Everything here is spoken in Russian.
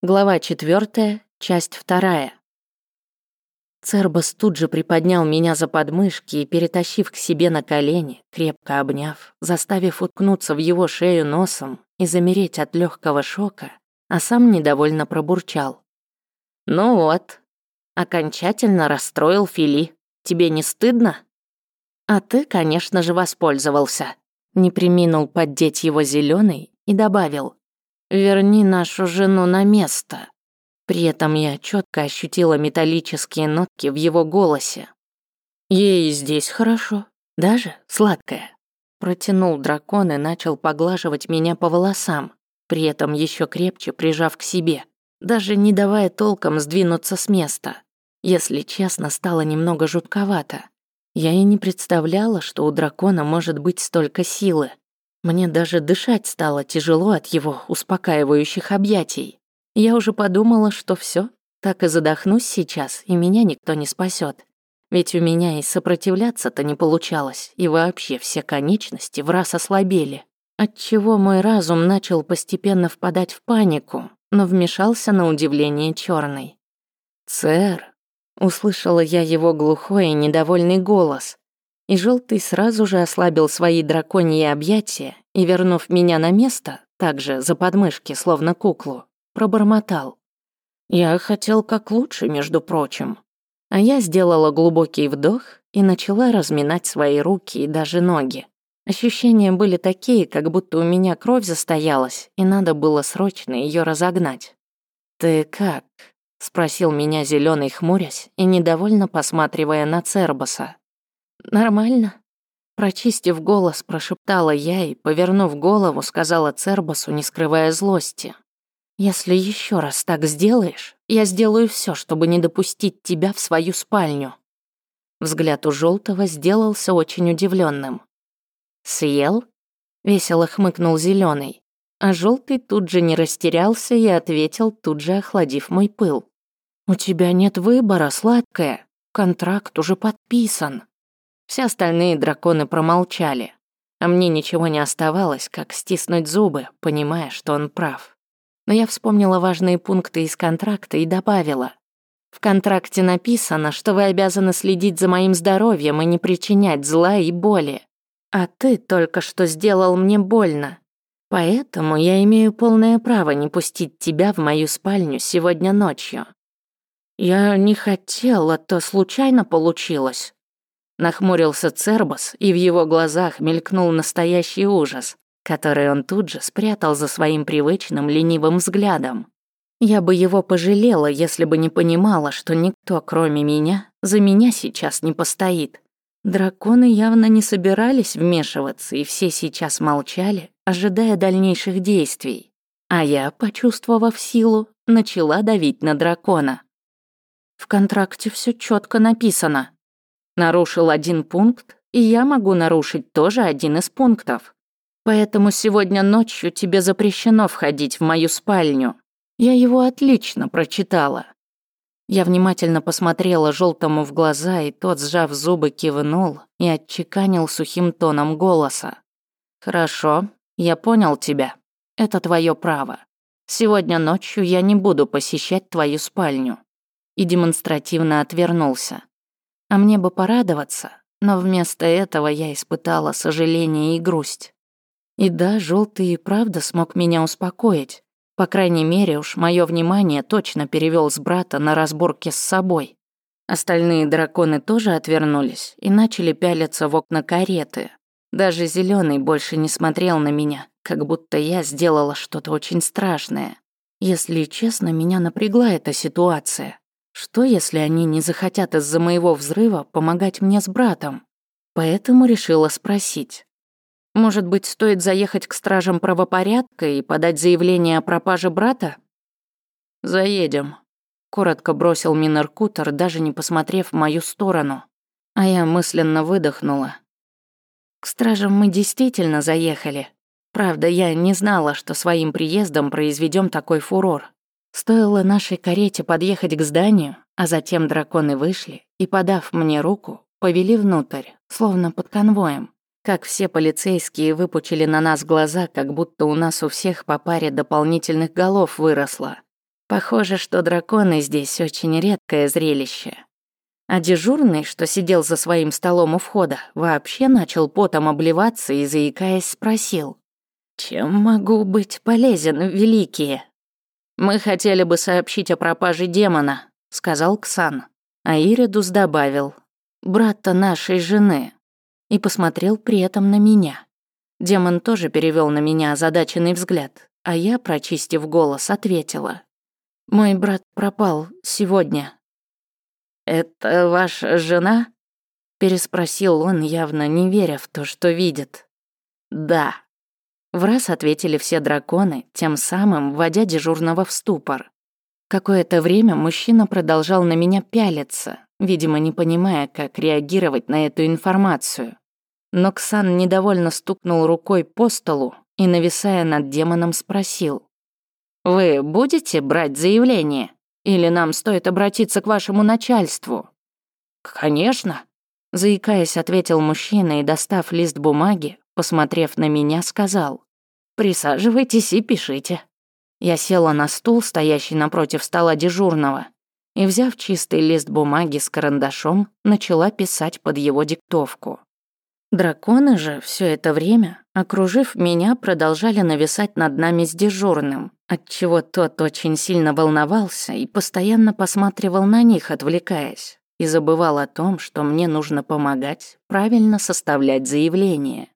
Глава 4, часть 2. Цербас тут же приподнял меня за подмышки и, перетащив к себе на колени, крепко обняв, заставив уткнуться в его шею носом и замереть от легкого шока, а сам недовольно пробурчал. «Ну вот, окончательно расстроил Фили. Тебе не стыдно?» «А ты, конечно же, воспользовался», — не приминул поддеть его зеленый и добавил. Верни нашу жену на место. При этом я четко ощутила металлические нотки в его голосе. Ей здесь хорошо, даже сладкая. Протянул дракон и начал поглаживать меня по волосам, при этом еще крепче прижав к себе, даже не давая толком сдвинуться с места. Если честно, стало немного жутковато. Я и не представляла, что у дракона может быть столько силы. Мне даже дышать стало тяжело от его успокаивающих объятий. Я уже подумала, что все, так и задохнусь сейчас, и меня никто не спасет. Ведь у меня и сопротивляться-то не получалось, и вообще все конечности в раз ослабели. Отчего мой разум начал постепенно впадать в панику, но вмешался на удивление черный. «Цэр», — услышала я его глухой и недовольный голос, и желтый сразу же ослабил свои драконьи объятия и, вернув меня на место, также за подмышки, словно куклу, пробормотал. «Я хотел как лучше, между прочим». А я сделала глубокий вдох и начала разминать свои руки и даже ноги. Ощущения были такие, как будто у меня кровь застоялась, и надо было срочно ее разогнать. «Ты как?» — спросил меня зеленый хмурясь и недовольно посматривая на Цербаса. «Нормально?» Прочистив голос, прошептала я и, повернув голову, сказала Цербасу, не скрывая злости. «Если еще раз так сделаешь, я сделаю все, чтобы не допустить тебя в свою спальню». Взгляд у желтого сделался очень удивленным. «Съел?» — весело хмыкнул зеленый, а желтый тут же не растерялся и ответил, тут же охладив мой пыл. «У тебя нет выбора, сладкая. Контракт уже подписан». Все остальные драконы промолчали, а мне ничего не оставалось, как стиснуть зубы, понимая, что он прав. Но я вспомнила важные пункты из контракта и добавила. В контракте написано, что вы обязаны следить за моим здоровьем и не причинять зла и боли. А ты только что сделал мне больно. Поэтому я имею полное право не пустить тебя в мою спальню сегодня ночью. Я не хотела, то случайно получилось. Нахмурился Цербас, и в его глазах мелькнул настоящий ужас, который он тут же спрятал за своим привычным ленивым взглядом. Я бы его пожалела, если бы не понимала, что никто, кроме меня, за меня сейчас не постоит. Драконы явно не собирались вмешиваться, и все сейчас молчали, ожидая дальнейших действий. А я, почувствовав силу, начала давить на дракона. В контракте все четко написано. Нарушил один пункт, и я могу нарушить тоже один из пунктов. Поэтому сегодня ночью тебе запрещено входить в мою спальню. Я его отлично прочитала. Я внимательно посмотрела желтому в глаза, и тот, сжав зубы, кивнул и отчеканил сухим тоном голоса. «Хорошо, я понял тебя. Это твое право. Сегодня ночью я не буду посещать твою спальню». И демонстративно отвернулся. А мне бы порадоваться, но вместо этого я испытала сожаление и грусть. И да, желтый и правда смог меня успокоить. По крайней мере, уж мое внимание точно перевел с брата на разборки с собой. Остальные драконы тоже отвернулись и начали пялиться в окна кареты. Даже зеленый больше не смотрел на меня, как будто я сделала что-то очень страшное. Если честно, меня напрягла эта ситуация. Что, если они не захотят из-за моего взрыва помогать мне с братом? Поэтому решила спросить. Может быть, стоит заехать к стражам правопорядка и подать заявление о пропаже брата? Заедем. Коротко бросил Минеркутер, даже не посмотрев в мою сторону. А я мысленно выдохнула. К стражам мы действительно заехали. Правда, я не знала, что своим приездом произведем такой фурор. Стоило нашей карете подъехать к зданию, а затем драконы вышли и, подав мне руку, повели внутрь, словно под конвоем. Как все полицейские выпучили на нас глаза, как будто у нас у всех по паре дополнительных голов выросло. Похоже, что драконы здесь очень редкое зрелище. А дежурный, что сидел за своим столом у входа, вообще начал потом обливаться и, заикаясь, спросил. «Чем могу быть полезен, великие?» «Мы хотели бы сообщить о пропаже демона», — сказал Ксан. А Иридус добавил. «Брата нашей жены». И посмотрел при этом на меня. Демон тоже перевел на меня озадаченный взгляд, а я, прочистив голос, ответила. «Мой брат пропал сегодня». «Это ваша жена?» Переспросил он, явно не веря в то, что видит. «Да». В раз ответили все драконы, тем самым вводя дежурного в ступор. Какое-то время мужчина продолжал на меня пялиться, видимо, не понимая, как реагировать на эту информацию. Но Ксан недовольно стукнул рукой по столу и, нависая над демоном, спросил. «Вы будете брать заявление?» Или нам стоит обратиться к вашему начальству?» «Конечно», — заикаясь, ответил мужчина и, достав лист бумаги, посмотрев на меня, сказал. «Присаживайтесь и пишите». Я села на стул, стоящий напротив стола дежурного, и, взяв чистый лист бумаги с карандашом, начала писать под его диктовку. Драконы же все это время, окружив меня, продолжали нависать над нами с дежурным, отчего тот очень сильно волновался и постоянно посматривал на них, отвлекаясь, и забывал о том, что мне нужно помогать правильно составлять заявление.